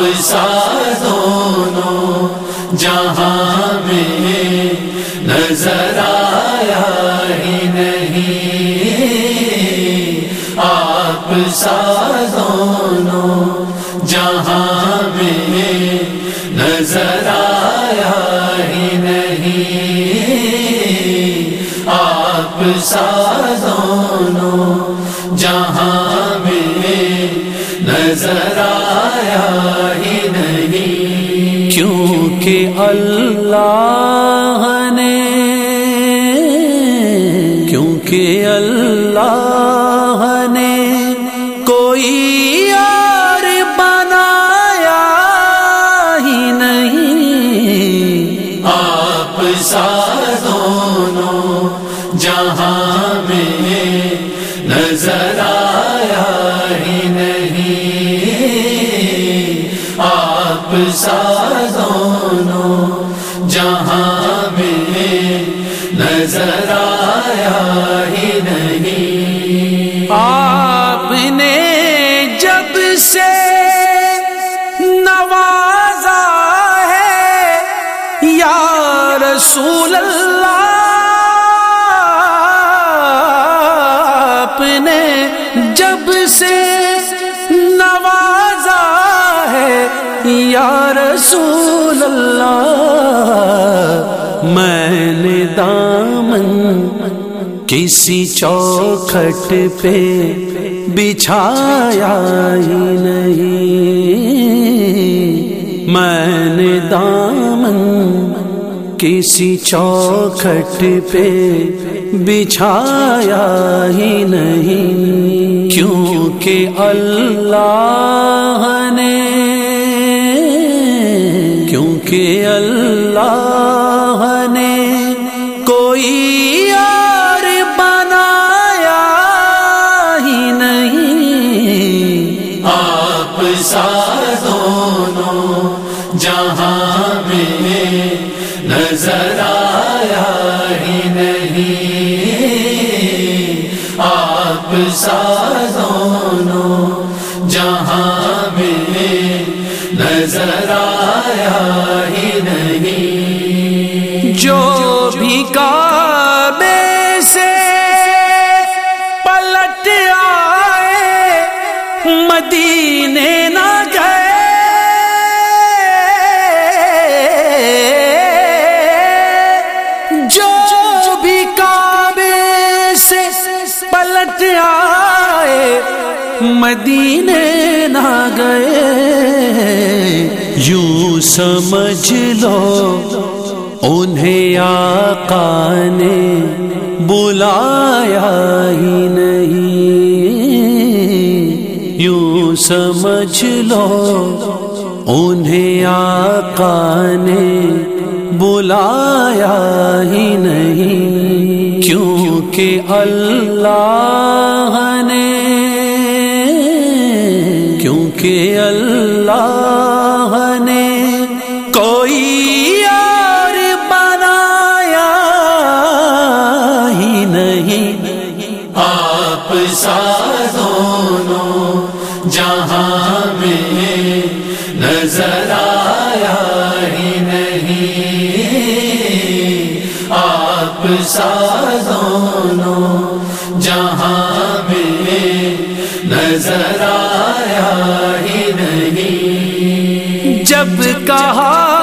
سا دونوں جہاں میں نظر آیا ہی نہیں۔ آپ سا دونوں جہاں میں نظر آیا ہی نہیں۔ آپ سا دونوں جہاں میں نظر آیا ہی نہیں کیونکہ اللہ نے کیونکہ اللہ نے کوئی اور بنایا ہی نہیں۔ آپ سا دونوں جہاں میں نظر آیا ہی نہیں۔ آپ سا جہاں میں نظر آیا ہی نہیں۔ آپ نے جب سے نوازا ہے، یا رسول اللہ، آپ نے جب سے یا رسول اللہ، میں نے دامن کسی چوکھٹ پہ بچھایا ہی نہیں۔ میں نے دامن کسی چوکھٹ پہ بچھایا ہی نہیں، کیونکہ اللہ نے کیونکہ اللہ نے کوئی اور بنایا ہی نہیں۔ آپ سا دونوں جہاں میں نظر آیا ہی نہیں۔ آپ سا دونوں نظر آیا ہی نہیں۔ جو بھی کعبے سے پلٹ آئے، مدینے نہ گئے۔ جو بھی کعبے سے پلٹ آئے، مدینے نہ گئے۔ یوں سمجھ لو، انہیں آقا نے بلایا ہی نہیں۔ یوں سمجھ لو، انہیں آقا نے بلایا ہی نہیں۔ کیونکہ اللہ نے کیونکہ اللہ نے کوئی اور بنایا ہی نہیں۔ آپ سا دونوں جہاں میں نظر آیا ہی نہیں۔ آپ سا دونوں جہاں میں نظر آیا ہی نہیں جب کہا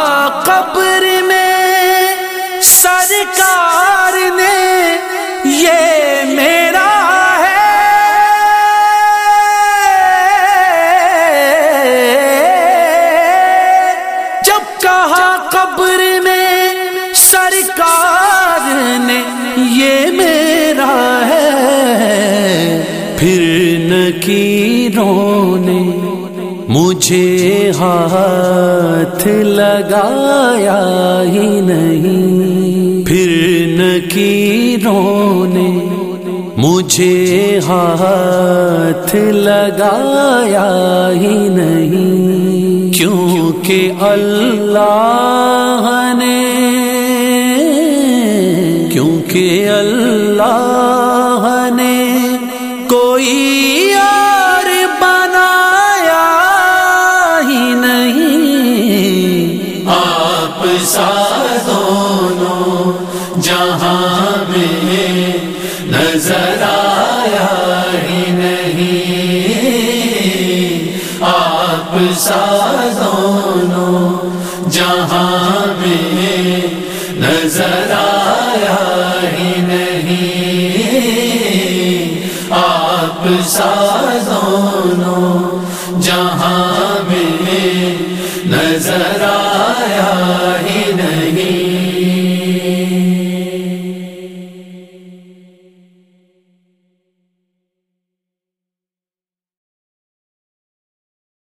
مجھے ہاتھ لگایا ہی نہیں۔ پھر نکیروں نے مجھے ہاتھ لگایا ہی نہیں۔ کیونکہ اللہ نے، کیونکہ اللہ آپ سا دونوں جہاں میں نظر آیا ہی نہیں۔ آپ سا دونوں جہاں میں نظر آیا ہی نہیں۔ آپ سا دونوں جہاں